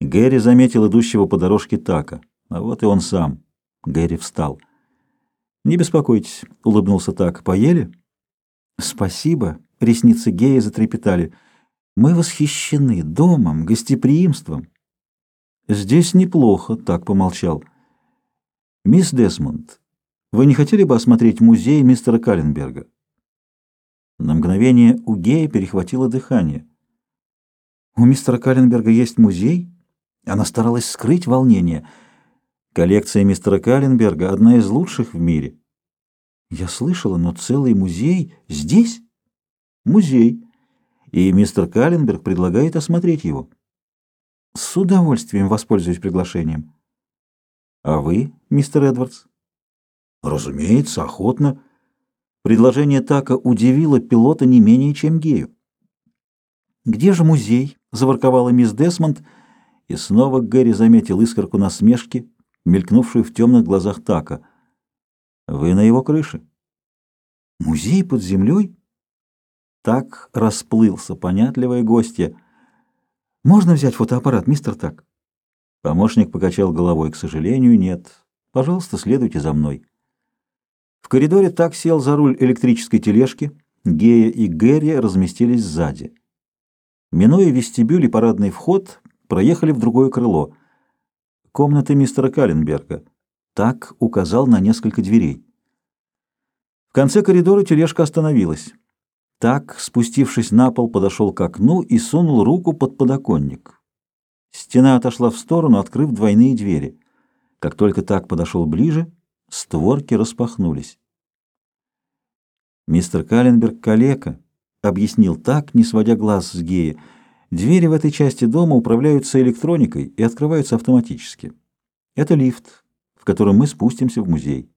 Гэри заметил идущего по дорожке Така. А вот и он сам. Гэри встал. «Не беспокойтесь», — улыбнулся Так. «Поели?» «Спасибо», — ресницы Гея затрепетали. «Мы восхищены домом, гостеприимством». «Здесь неплохо», — Так помолчал. «Мисс Десмонд, вы не хотели бы осмотреть музей мистера Калленберга?» На мгновение у Гея перехватило дыхание. «У мистера Калленберга есть музей?» Она старалась скрыть волнение. Коллекция мистера Калленберга одна из лучших в мире. Я слышала, но целый музей здесь? Музей. И мистер Калленберг предлагает осмотреть его. С удовольствием воспользуюсь приглашением. А вы, мистер Эдвардс? Разумеется, охотно. Предложение Така удивило пилота не менее, чем Гею. «Где же музей?» — заворковала мисс Десмонд — и снова Гэри заметил искорку насмешки, мелькнувшую в темных глазах Така. «Вы на его крыше?» «Музей под землей?» Так расплылся понятливое гостья. «Можно взять фотоаппарат, мистер Так?» Помощник покачал головой. «К сожалению, нет. Пожалуйста, следуйте за мной». В коридоре Так сел за руль электрической тележки. Гея и Гэри разместились сзади. Минуя вестибюль и парадный вход, проехали в другое крыло. Комнаты мистера Калленберга. Так указал на несколько дверей. В конце коридора тележка остановилась. Так, спустившись на пол, подошел к окну и сунул руку под подоконник. Стена отошла в сторону, открыв двойные двери. Как только так подошел ближе, створки распахнулись. «Мистер Калленберг калека», — объяснил так, не сводя глаз с гея, — Двери в этой части дома управляются электроникой и открываются автоматически. Это лифт, в котором мы спустимся в музей.